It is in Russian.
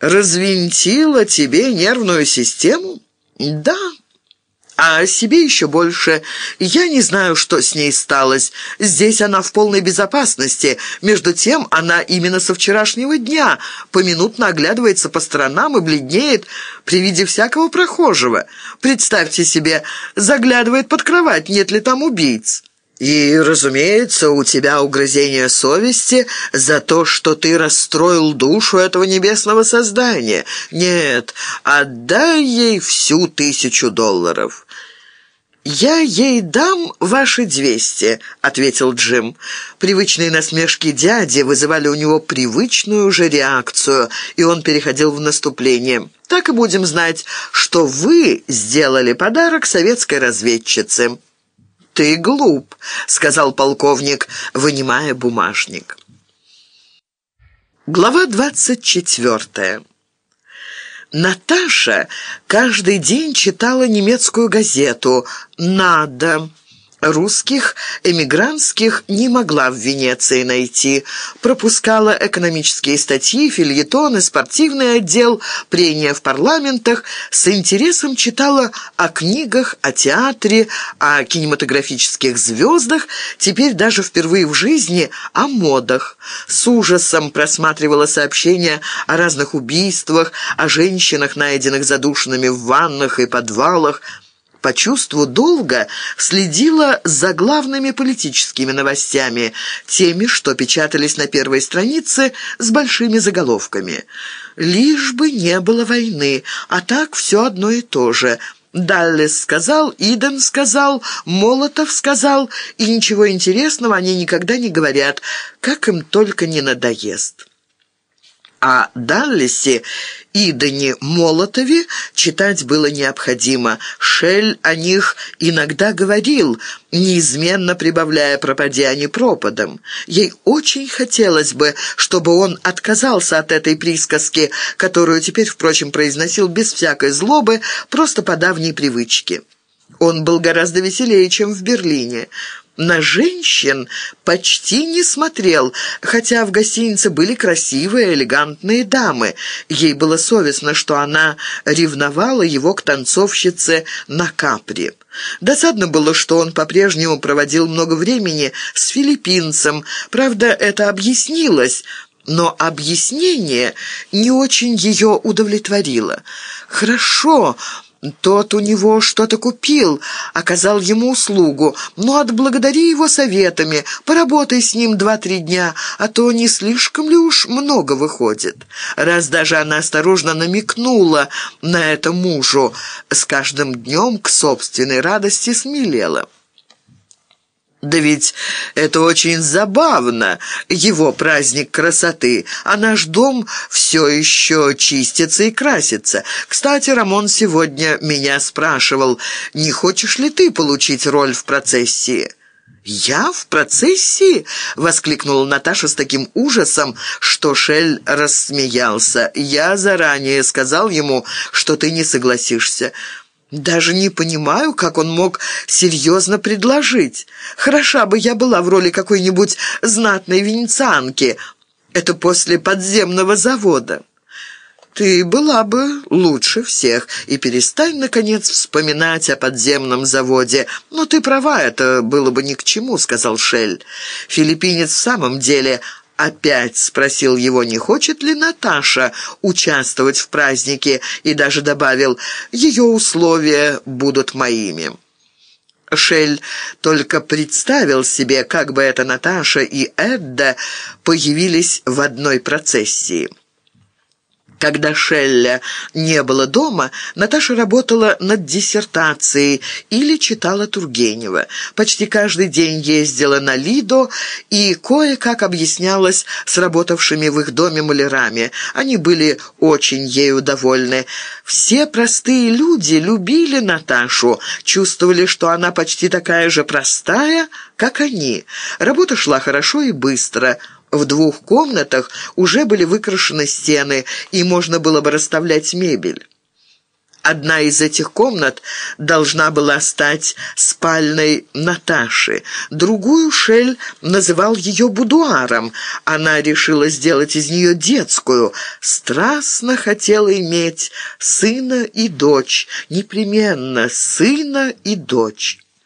развинтила тебе нервную систему?» «Да, а себе еще больше. Я не знаю, что с ней сталось. Здесь она в полной безопасности. Между тем, она именно со вчерашнего дня поминутно оглядывается по сторонам и бледнеет при виде всякого прохожего. Представьте себе, заглядывает под кровать, нет ли там убийц. И, разумеется, у тебя угрызение совести за то, что ты расстроил душу этого небесного создания. Нет, отдай ей всю тысячу долларов». «Я ей дам ваши двести», — ответил Джим. Привычные насмешки дяди вызывали у него привычную же реакцию, и он переходил в наступление. «Так и будем знать, что вы сделали подарок советской разведчице». «Ты глуп», — сказал полковник, вынимая бумажник. Глава двадцать четвертая. Наташа каждый день читала немецкую газету «Надо». Русских эмигрантских не могла в Венеции найти. Пропускала экономические статьи, фильетоны, спортивный отдел, прения в парламентах. С интересом читала о книгах, о театре, о кинематографических звездах, теперь даже впервые в жизни о модах. С ужасом просматривала сообщения о разных убийствах, о женщинах, найденных задушенными в ваннах и подвалах, по чувству долга следила за главными политическими новостями, теми, что печатались на первой странице с большими заголовками. «Лишь бы не было войны, а так все одно и то же». Даллес сказал, Иден сказал, Молотов сказал, и ничего интересного они никогда не говорят, как им только не надоест. А Даллесе и Дани Молотове читать было необходимо. Шель о них иногда говорил, неизменно прибавляя пропади, не пропадом. Ей очень хотелось бы, чтобы он отказался от этой присказки, которую теперь, впрочем, произносил без всякой злобы, просто по давней привычке. Он был гораздо веселее, чем в Берлине на женщин почти не смотрел, хотя в гостинице были красивые, элегантные дамы. Ей было совестно, что она ревновала его к танцовщице на капре. Досадно было, что он по-прежнему проводил много времени с филиппинцем. Правда, это объяснилось, но объяснение не очень ее удовлетворило. «Хорошо», тот у него что-то купил, оказал ему услугу. Ну, отблагодари его советами, поработай с ним два-три дня, а то не слишком ли уж много выходит. Раз даже она осторожно намекнула на это мужу, с каждым днем к собственной радости смелела. Да ведь это очень забавно, его праздник красоты, а наш дом все еще чистится и красится. Кстати, Рамон сегодня меня спрашивал, не хочешь ли ты получить роль в процессии? «Я в процессии?» — воскликнула Наташа с таким ужасом, что Шель рассмеялся. «Я заранее сказал ему, что ты не согласишься». Даже не понимаю, как он мог серьезно предложить. Хороша бы я была в роли какой-нибудь знатной венецианки. Это после подземного завода. Ты была бы лучше всех. И перестань, наконец, вспоминать о подземном заводе. Но ты права, это было бы ни к чему, сказал Шель. Филиппинец в самом деле опять спросил его, не хочет ли Наташа участвовать в празднике, и даже добавил «ее условия будут моими». Шель только представил себе, как бы это Наташа и Эдда появились в одной процессии. Когда Шелля не было дома, Наташа работала над диссертацией или читала Тургенева. Почти каждый день ездила на Лидо и кое-как объяснялась с работавшими в их доме малярами. Они были очень ею довольны. Все простые люди любили Наташу, чувствовали, что она почти такая же простая, как они. Работа шла хорошо и быстро – в двух комнатах уже были выкрашены стены, и можно было бы расставлять мебель. Одна из этих комнат должна была стать спальной Наташи. Другую Шель называл ее будуаром. Она решила сделать из нее детскую. Страстно хотела иметь сына и дочь. Непременно сына и дочь.